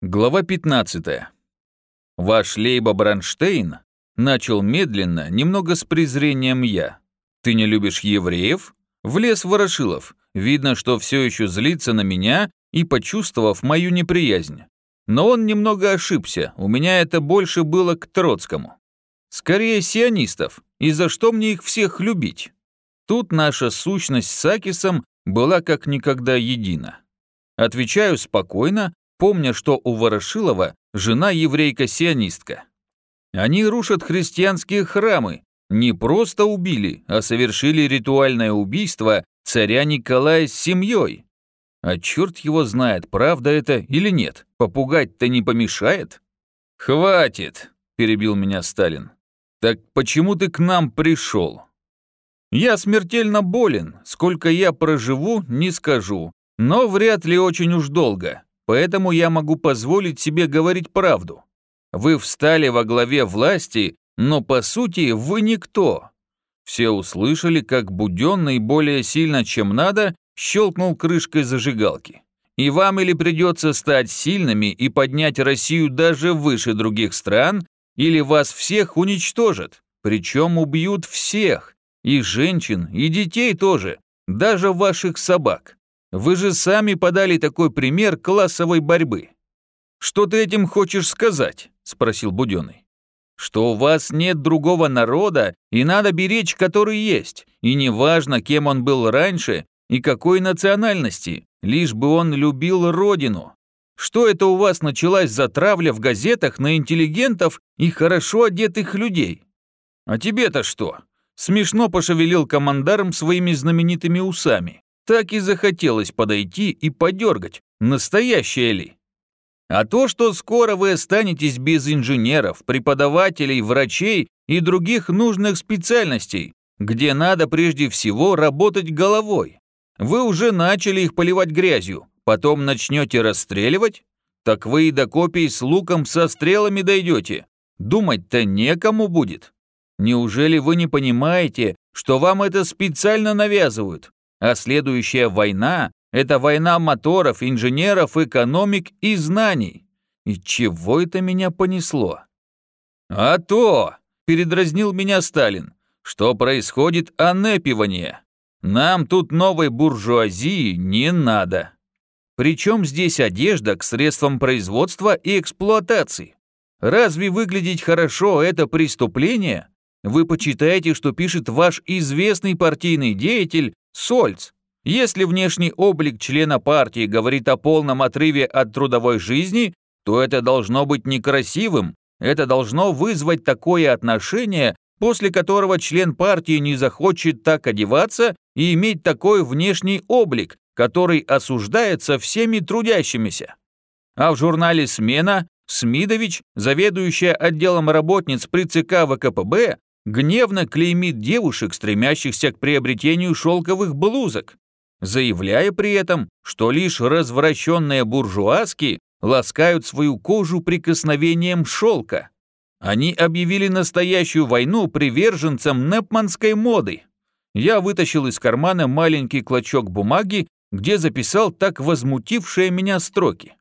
Глава 15. Ваш Лейба Бронштейн начал медленно, немного с презрением я. Ты не любишь евреев? Влез Ворошилов. Видно, что все еще злится на меня и почувствовав мою неприязнь. Но он немного ошибся, у меня это больше было к Троцкому. Скорее сионистов, и за что мне их всех любить? Тут наша сущность с Акисом была как никогда едина. Отвечаю спокойно, помня, что у Ворошилова жена еврейка-сионистка. Они рушат христианские храмы, не просто убили, а совершили ритуальное убийство царя Николая с семьей. А черт его знает, правда это или нет, попугать-то не помешает? «Хватит», – перебил меня Сталин. «Так почему ты к нам пришел?» «Я смертельно болен, сколько я проживу, не скажу, но вряд ли очень уж долго. Поэтому я могу позволить себе говорить правду. Вы встали во главе власти, но по сути вы никто. Все услышали, как буденный более сильно, чем надо, щелкнул крышкой зажигалки. И вам или придется стать сильными и поднять Россию даже выше других стран, или вас всех уничтожат, причем убьют всех, и женщин, и детей тоже, даже ваших собак. Вы же сами подали такой пример классовой борьбы. Что ты этим хочешь сказать? спросил Буденный. Что у вас нет другого народа, и надо беречь, который есть, и неважно, кем он был раньше и какой национальности, лишь бы он любил родину. Что это у вас началась затравля в газетах на интеллигентов и хорошо одетых людей? А тебе-то что? Смешно пошевелил командаром своими знаменитыми усами так и захотелось подойти и подергать, настоящее ли. А то, что скоро вы останетесь без инженеров, преподавателей, врачей и других нужных специальностей, где надо прежде всего работать головой. Вы уже начали их поливать грязью, потом начнете расстреливать? Так вы и до копий с луком со стрелами дойдете. Думать-то некому будет. Неужели вы не понимаете, что вам это специально навязывают? А следующая война – это война моторов, инженеров, экономик и знаний. И чего это меня понесло? А то, передразнил меня Сталин, что происходит анепивание. Нам тут новой буржуазии не надо. Причем здесь одежда к средствам производства и эксплуатации? Разве выглядеть хорошо – это преступление? Вы почитаете, что пишет ваш известный партийный деятель Сольц. Если внешний облик члена партии говорит о полном отрыве от трудовой жизни, то это должно быть некрасивым, это должно вызвать такое отношение, после которого член партии не захочет так одеваться и иметь такой внешний облик, который осуждается всеми трудящимися. А в журнале «Смена» Смидович, заведующая отделом работниц при ЦК ВКПБ, гневно клеймит девушек, стремящихся к приобретению шелковых блузок, заявляя при этом, что лишь развращенные буржуазки ласкают свою кожу прикосновением шелка. Они объявили настоящую войну приверженцам непманской моды. Я вытащил из кармана маленький клочок бумаги, где записал так возмутившие меня строки.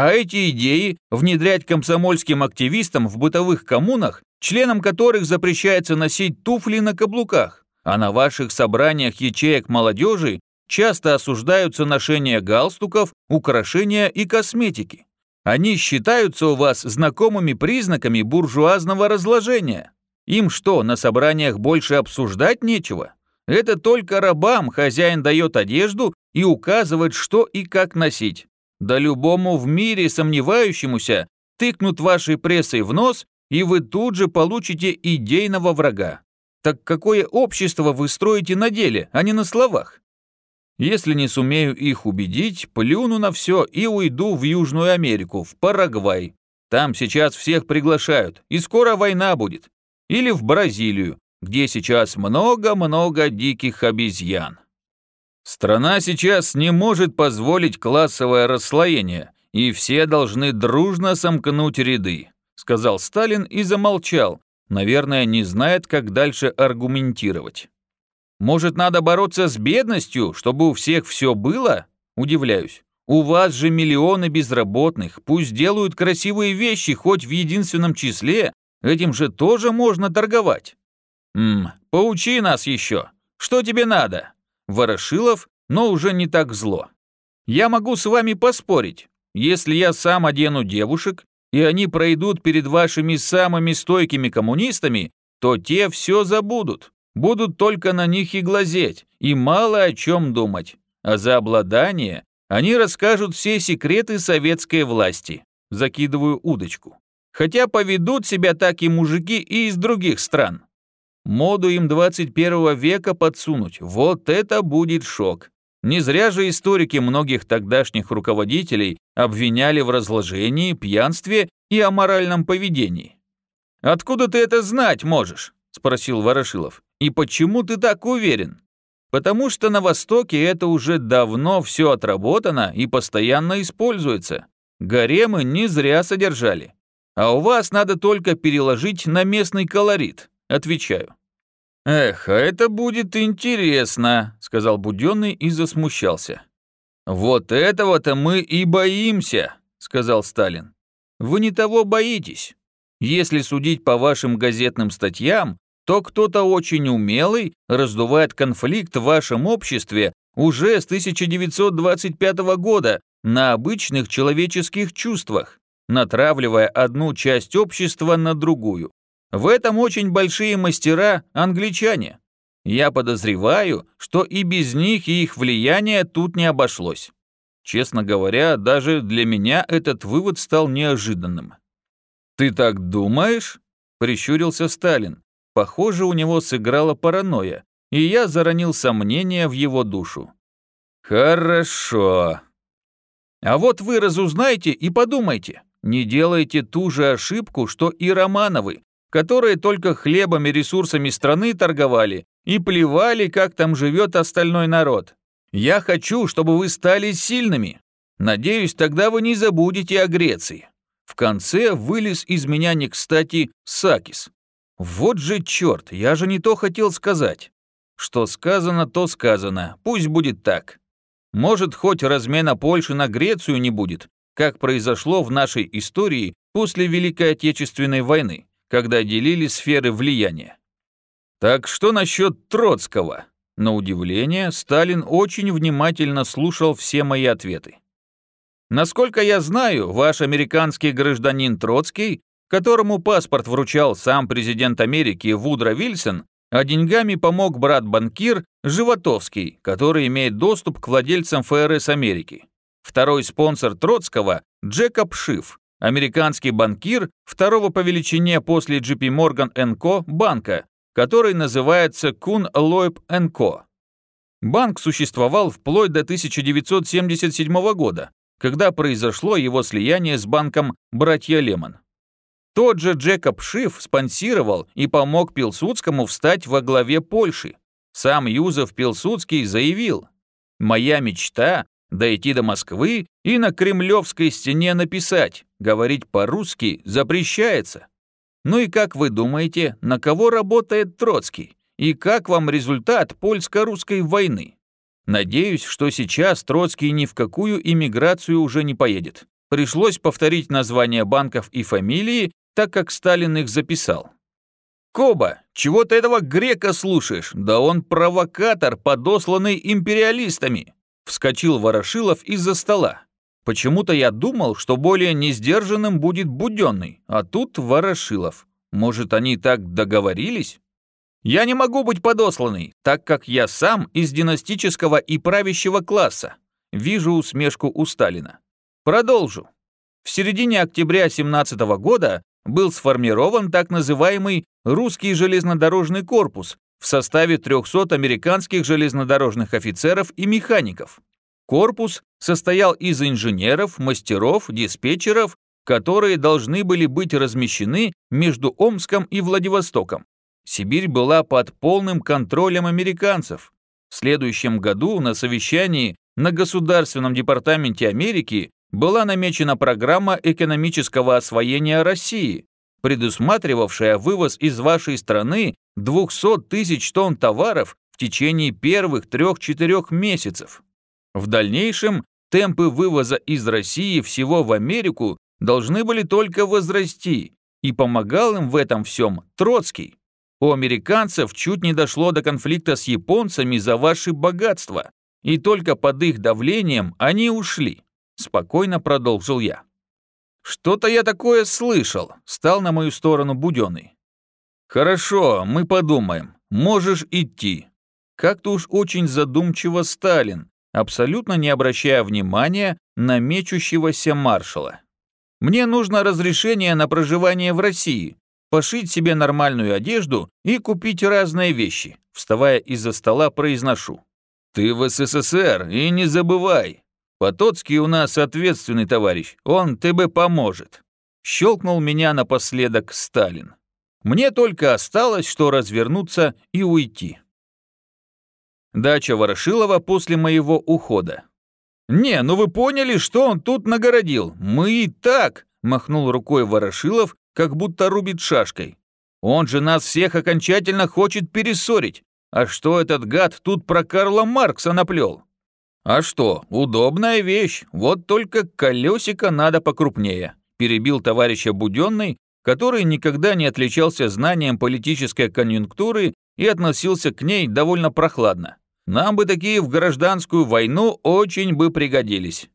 А эти идеи внедрять комсомольским активистам в бытовых коммунах членам которых запрещается носить туфли на каблуках, а на ваших собраниях ячеек молодежи часто осуждаются ношение галстуков, украшения и косметики. Они считаются у вас знакомыми признаками буржуазного разложения. Им что, на собраниях больше обсуждать нечего? Это только рабам хозяин дает одежду и указывает, что и как носить. Да любому в мире сомневающемуся тыкнут вашей прессой в нос и вы тут же получите идейного врага. Так какое общество вы строите на деле, а не на словах? Если не сумею их убедить, плюну на все и уйду в Южную Америку, в Парагвай. Там сейчас всех приглашают, и скоро война будет. Или в Бразилию, где сейчас много-много диких обезьян. Страна сейчас не может позволить классовое расслоение, и все должны дружно сомкнуть ряды сказал Сталин и замолчал, наверное, не знает, как дальше аргументировать. Может, надо бороться с бедностью, чтобы у всех все было? Удивляюсь. У вас же миллионы безработных, пусть делают красивые вещи хоть в единственном числе, этим же тоже можно торговать. Мм, поучи нас еще. Что тебе надо? Ворошилов, но уже не так зло. Я могу с вами поспорить. Если я сам одену девушек, и они пройдут перед вашими самыми стойкими коммунистами, то те все забудут, будут только на них и глазеть, и мало о чем думать. А за обладание они расскажут все секреты советской власти. Закидываю удочку. Хотя поведут себя так и мужики и из других стран. Моду им 21 века подсунуть, вот это будет шок. Не зря же историки многих тогдашних руководителей обвиняли в разложении, пьянстве и аморальном поведении. «Откуда ты это знать можешь?» – спросил Ворошилов. «И почему ты так уверен?» «Потому что на Востоке это уже давно все отработано и постоянно используется. Гаремы не зря содержали. А у вас надо только переложить на местный колорит», – отвечаю. «Эх, а это будет интересно», — сказал Буденный и засмущался. «Вот этого-то мы и боимся», — сказал Сталин. «Вы не того боитесь. Если судить по вашим газетным статьям, то кто-то очень умелый раздувает конфликт в вашем обществе уже с 1925 года на обычных человеческих чувствах, натравливая одну часть общества на другую. В этом очень большие мастера англичане. Я подозреваю, что и без них и их влияние тут не обошлось. Честно говоря, даже для меня этот вывод стал неожиданным. «Ты так думаешь?» – прищурился Сталин. Похоже, у него сыграла паранойя, и я заронил сомнения в его душу. «Хорошо. А вот вы разузнаете и подумайте, не делайте ту же ошибку, что и Романовы, которые только хлебом и ресурсами страны торговали и плевали, как там живет остальной народ. Я хочу, чтобы вы стали сильными. Надеюсь, тогда вы не забудете о Греции. В конце вылез из меня не кстати Сакис. Вот же черт, я же не то хотел сказать. Что сказано, то сказано, пусть будет так. Может, хоть размена Польши на Грецию не будет, как произошло в нашей истории после Великой Отечественной войны когда делили сферы влияния. Так что насчет Троцкого? На удивление, Сталин очень внимательно слушал все мои ответы. Насколько я знаю, ваш американский гражданин Троцкий, которому паспорт вручал сам президент Америки Вудро Вильсон, а деньгами помог брат-банкир Животовский, который имеет доступ к владельцам ФРС Америки. Второй спонсор Троцкого – Джекоб Шиф, американский банкир второго по величине после JP Morgan Co. банка, который называется Кун Лойб Co. Банк существовал вплоть до 1977 года, когда произошло его слияние с банком «Братья Лемон». Тот же Джекоб Шиф спонсировал и помог Пилсудскому встать во главе Польши. Сам Юзеф Пилсудский заявил, «Моя мечта дойти до Москвы и на Кремлевской стене написать «Говорить по-русски запрещается». Ну и как вы думаете, на кого работает Троцкий? И как вам результат польско-русской войны? Надеюсь, что сейчас Троцкий ни в какую иммиграцию уже не поедет. Пришлось повторить названия банков и фамилии, так как Сталин их записал. «Коба, чего ты этого грека слушаешь? Да он провокатор, подосланный империалистами!» Вскочил Ворошилов из-за стола. Почему-то я думал, что более несдержанным будет Буденный, а тут Ворошилов. Может, они так договорились? Я не могу быть подосланный, так как я сам из династического и правящего класса. Вижу усмешку у Сталина. Продолжу. В середине октября 17 года был сформирован так называемый «Русский железнодорожный корпус», в составе 300 американских железнодорожных офицеров и механиков. Корпус состоял из инженеров, мастеров, диспетчеров, которые должны были быть размещены между Омском и Владивостоком. Сибирь была под полным контролем американцев. В следующем году на совещании на Государственном департаменте Америки была намечена программа экономического освоения России, предусматривавшая вывоз из вашей страны 200 тысяч тонн товаров в течение первых трех-четырех месяцев. В дальнейшем темпы вывоза из России всего в Америку должны были только возрасти, и помогал им в этом всем Троцкий. У американцев чуть не дошло до конфликта с японцами за ваши богатства, и только под их давлением они ушли. Спокойно продолжил я. Что-то я такое слышал, стал на мою сторону Буденный. Хорошо, мы подумаем. Можешь идти. Как-то уж очень задумчиво Сталин, абсолютно не обращая внимания на мечущегося маршала. Мне нужно разрешение на проживание в России, пошить себе нормальную одежду и купить разные вещи. Вставая из-за стола, произношу. Ты в СССР и не забывай. Потоцкий у нас ответственный товарищ, он тебе поможет. Щелкнул меня напоследок Сталин. Мне только осталось, что развернуться и уйти. Дача Ворошилова после моего ухода. «Не, ну вы поняли, что он тут нагородил? Мы и так!» – махнул рукой Ворошилов, как будто рубит шашкой. «Он же нас всех окончательно хочет перессорить. А что этот гад тут про Карла Маркса наплел?» «А что, удобная вещь, вот только колесико надо покрупнее», перебил товарища Буденный, который никогда не отличался знанием политической конъюнктуры и относился к ней довольно прохладно. Нам бы такие в гражданскую войну очень бы пригодились.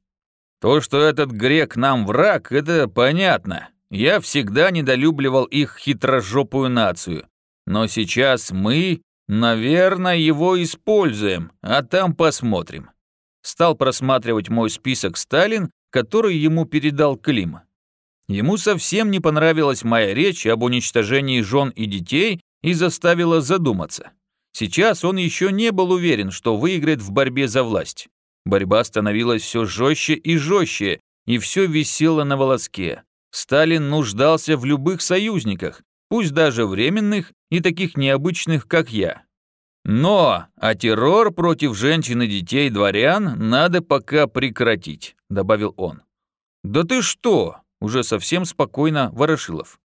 То, что этот грек нам враг, это понятно. Я всегда недолюбливал их хитрожопую нацию. Но сейчас мы, наверное, его используем, а там посмотрим. Стал просматривать мой список Сталин, который ему передал Клим. Ему совсем не понравилась моя речь об уничтожении жен и детей и заставила задуматься. Сейчас он еще не был уверен, что выиграет в борьбе за власть. Борьба становилась все жестче и жестче, и все висело на волоске. Сталин нуждался в любых союзниках, пусть даже временных и таких необычных, как я. Но, а террор против женщин и детей дворян надо пока прекратить, добавил он. Да ты что? Уже совсем спокойно Ворошилов.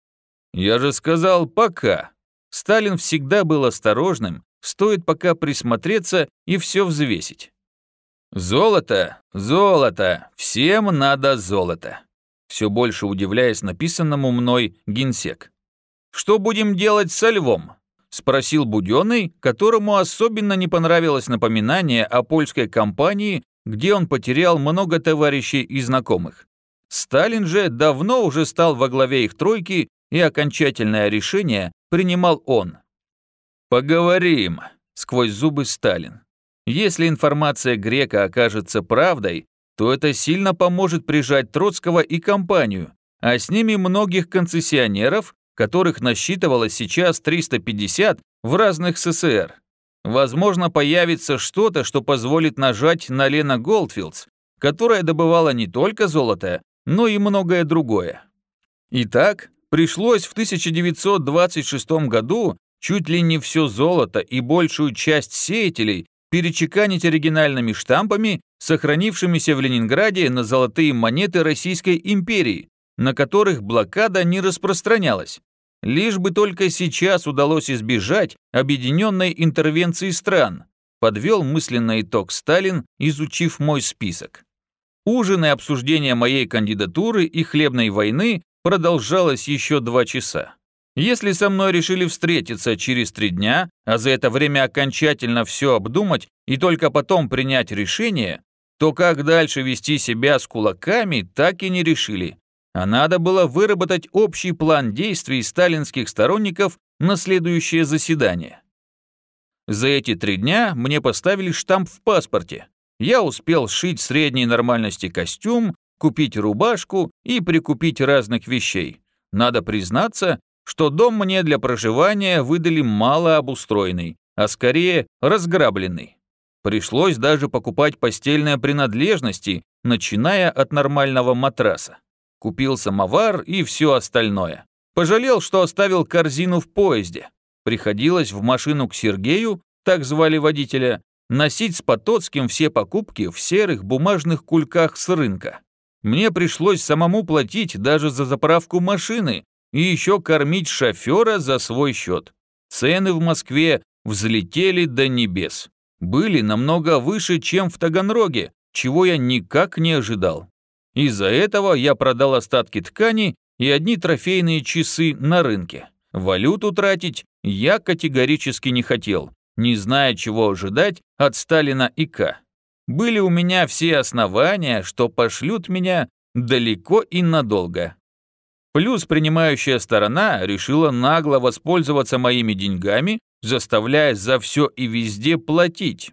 Я же сказал пока. Сталин всегда был осторожным Стоит пока присмотреться и все взвесить. Золото, золото, всем надо золото. Все больше удивляясь написанному мной генсек. Что будем делать со львом? Спросил Буденный, которому особенно не понравилось напоминание о польской кампании, где он потерял много товарищей и знакомых. Сталин же давно уже стал во главе их тройки, и окончательное решение принимал он. «Поговорим», — сквозь зубы Сталин. «Если информация Грека окажется правдой, то это сильно поможет прижать Троцкого и компанию, а с ними многих концессионеров, которых насчитывалось сейчас 350 в разных СССР. Возможно, появится что-то, что позволит нажать на Лена Голдфилдс, которая добывала не только золото, но и многое другое. Итак, пришлось в 1926 году чуть ли не все золото и большую часть сеятелей перечеканить оригинальными штампами, сохранившимися в Ленинграде на золотые монеты Российской империи, на которых блокада не распространялась. Лишь бы только сейчас удалось избежать объединенной интервенции стран, подвел мысленный итог Сталин, изучив мой список. Ужин и обсуждение моей кандидатуры и хлебной войны продолжалось еще два часа. Если со мной решили встретиться через три дня, а за это время окончательно все обдумать и только потом принять решение, то как дальше вести себя с кулаками, так и не решили. А надо было выработать общий план действий сталинских сторонников на следующее заседание. За эти три дня мне поставили штамп в паспорте. Я успел сшить средней нормальности костюм, купить рубашку и прикупить разных вещей. Надо признаться, что дом мне для проживания выдали мало обустроенный, а скорее разграбленный. Пришлось даже покупать постельные принадлежности, начиная от нормального матраса. Купил самовар и все остальное. Пожалел, что оставил корзину в поезде. Приходилось в машину к Сергею, так звали водителя, носить с Потоцким все покупки в серых бумажных кульках с рынка. Мне пришлось самому платить даже за заправку машины, и еще кормить шофера за свой счет. Цены в Москве взлетели до небес. Были намного выше, чем в Таганроге, чего я никак не ожидал. Из-за этого я продал остатки ткани и одни трофейные часы на рынке. Валюту тратить я категорически не хотел, не зная, чего ожидать от Сталина и К. Были у меня все основания, что пошлют меня далеко и надолго. Плюс принимающая сторона решила нагло воспользоваться моими деньгами, заставляя за все и везде платить.